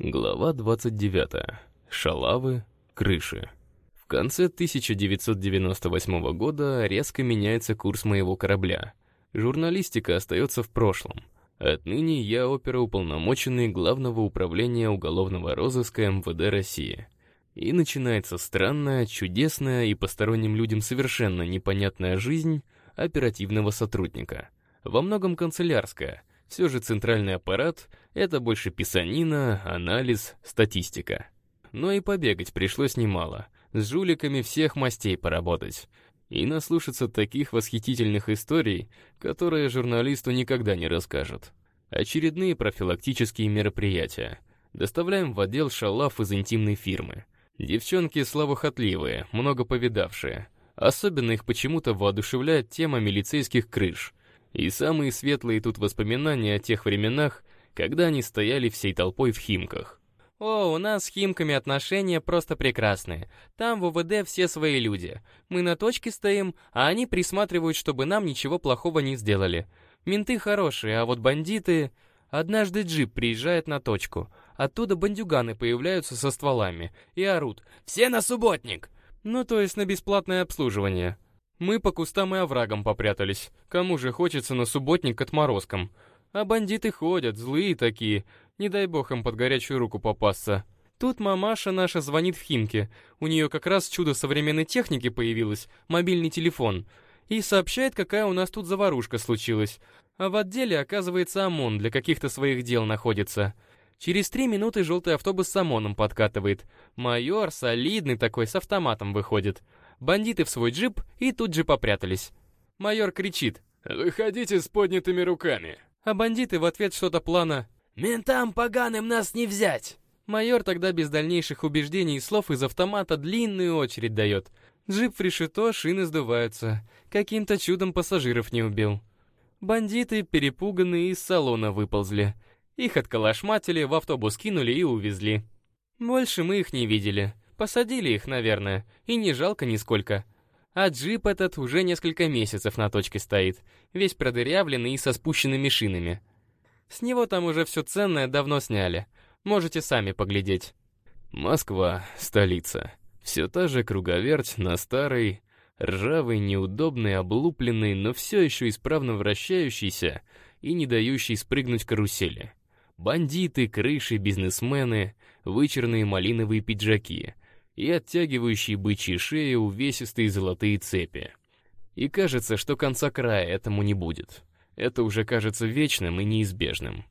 Глава 29. Шалавы, крыши. В конце 1998 года резко меняется курс моего корабля. Журналистика остается в прошлом. Отныне я оперуполномоченный Главного управления уголовного розыска МВД России. И начинается странная, чудесная и посторонним людям совершенно непонятная жизнь оперативного сотрудника. Во многом канцелярская — все же центральный аппарат — это больше писанина, анализ, статистика. Но и побегать пришлось немало. С жуликами всех мастей поработать. И наслушаться таких восхитительных историй, которые журналисту никогда не расскажут. Очередные профилактические мероприятия. Доставляем в отдел шалав из интимной фирмы. Девчонки славохотливые, много повидавшие. Особенно их почему-то воодушевляет тема милицейских крыш — и самые светлые тут воспоминания о тех временах, когда они стояли всей толпой в Химках. «О, у нас с Химками отношения просто прекрасные. Там в УВД все свои люди. Мы на точке стоим, а они присматривают, чтобы нам ничего плохого не сделали. Менты хорошие, а вот бандиты... Однажды джип приезжает на точку. Оттуда бандюганы появляются со стволами и орут «Все на субботник!» Ну, то есть на бесплатное обслуживание. Мы по кустам и оврагам попрятались. Кому же хочется на субботник к отморозкам? А бандиты ходят, злые такие. Не дай бог им под горячую руку попасться. Тут мамаша наша звонит в Химке. У нее как раз чудо современной техники появилось, мобильный телефон. И сообщает, какая у нас тут заварушка случилась. А в отделе, оказывается, ОМОН для каких-то своих дел находится. Через три минуты желтый автобус с ОМОНом подкатывает. Майор, солидный такой, с автоматом выходит. Бандиты в свой джип и тут же попрятались. Майор кричит «Выходите с поднятыми руками!» А бандиты в ответ что-то плана «Ментам поганым нас не взять!» Майор тогда без дальнейших убеждений и слов из автомата длинную очередь дает. Джип в решето, шины сдуваются. Каким-то чудом пассажиров не убил. Бандиты, перепуганные, из салона выползли. Их отколошматили, в автобус кинули и увезли. Больше мы их не видели. Посадили их, наверное, и не жалко нисколько. А джип этот уже несколько месяцев на точке стоит, весь продырявленный и со спущенными шинами. С него там уже все ценное давно сняли. Можете сами поглядеть. Москва, столица. Все та же круговерть на старой, ржавой, неудобной, облупленной, но все еще исправно вращающейся и не дающей спрыгнуть карусели. Бандиты, крыши, бизнесмены, вычерные малиновые пиджаки — и оттягивающие бычьи шеи увесистые золотые цепи. И кажется, что конца края этому не будет. Это уже кажется вечным и неизбежным.